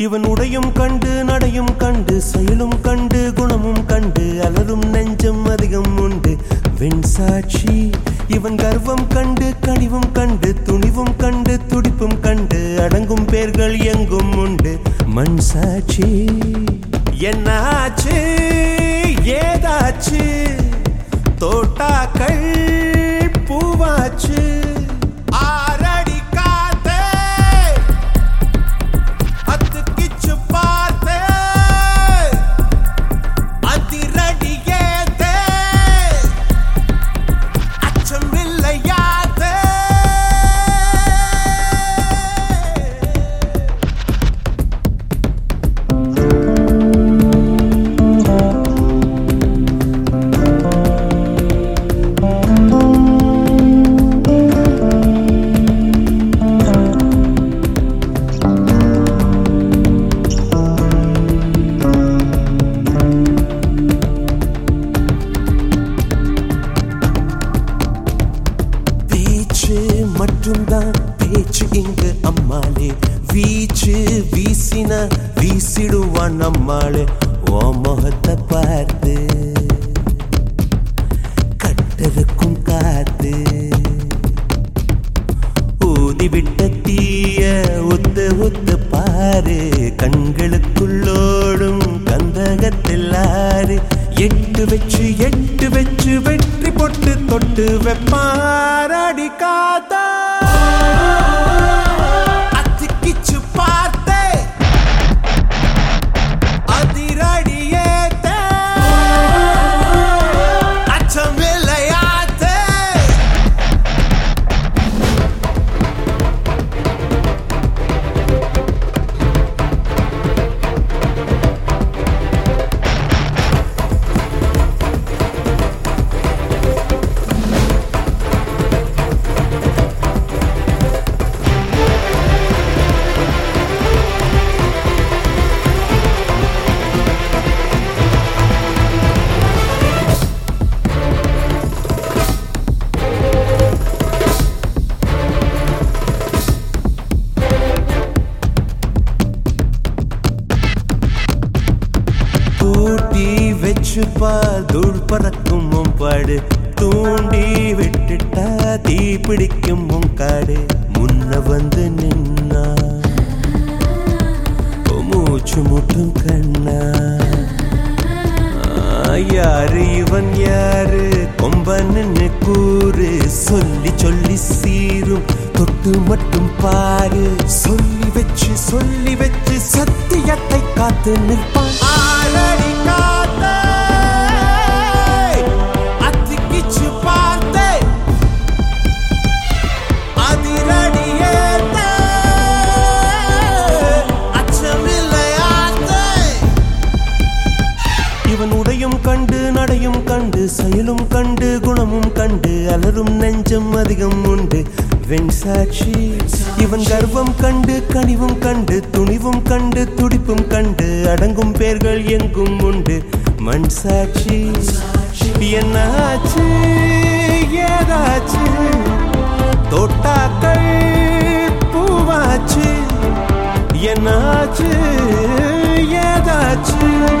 இவன் உடையும் கண்டு நடையும் கண்டு செயலும் கண்டு குணமும் கண்டு அலரும் நெஞ்சம் அதிகம் உண்டு. வெண் சாட்சி இவன் கர்வம் கண்டு கனிவும் கண்டு துணிவும் கண்டு துடிப்பும் கண்டு அடங்கும் பேர்கள் எங்கும் உண்டு. மண் சாட்சி. என்னாச்சு? ஏதாச்சு? தோட்டாக்கள் பூவாச்சு? பேச்சு மட்டும்தான். பேச்சு இங்கு அம்மாளே. வீச்சு வீசின வீசிடுவான் நம்மாளே. ஓ முகத்தை பார்த்து கட்டதுக்கும் காத்து. ஊதிவிட்ட தீய ஒத்து ஒத்து பாரு. கண்களுக்குள்ளோடும் கந்தகத்தில் ஆறு. எட்டு வச்சு எட்டு வச்சு வெற்றி பொட்டு தொட்டு வைப்பான் காத்தா வச்சுப்பா தூள் பறக்கும் உன் பாடு தூண்டி விட்டுட்டா தீ பிடிக்கும் உன் காடு முன்ன வந்து நின்னா மூச்சு முட்டும் கண்ணா யாரு இவன் யாரு கொம்பன்னு கூறு சொல்லி சொல்லி சீரும் தொட்டு மட்டும் பாரு சொல்லி வச்சு சொல்லி வச்சு சத்தியத்தை காத்து நிற்பான் ஆளடி கண்டு குணமும் கண்டு அலரும் நெஞ்சம் அதிகம் உண்டு. வெண் சாட்சி இவன் கர்வம் கண்டு கனிவும் கண்டு துணிவும் கண்டு துடிப்பும் கண்டு அடங்கும் பேர்கள் எங்கும் உண்டு. மண் சாட்சி என்னாச்சு ஏதாச்சு? தோட்டாக்கள் பூவாச்சு. என்னாச்சு ஏதாச்சு?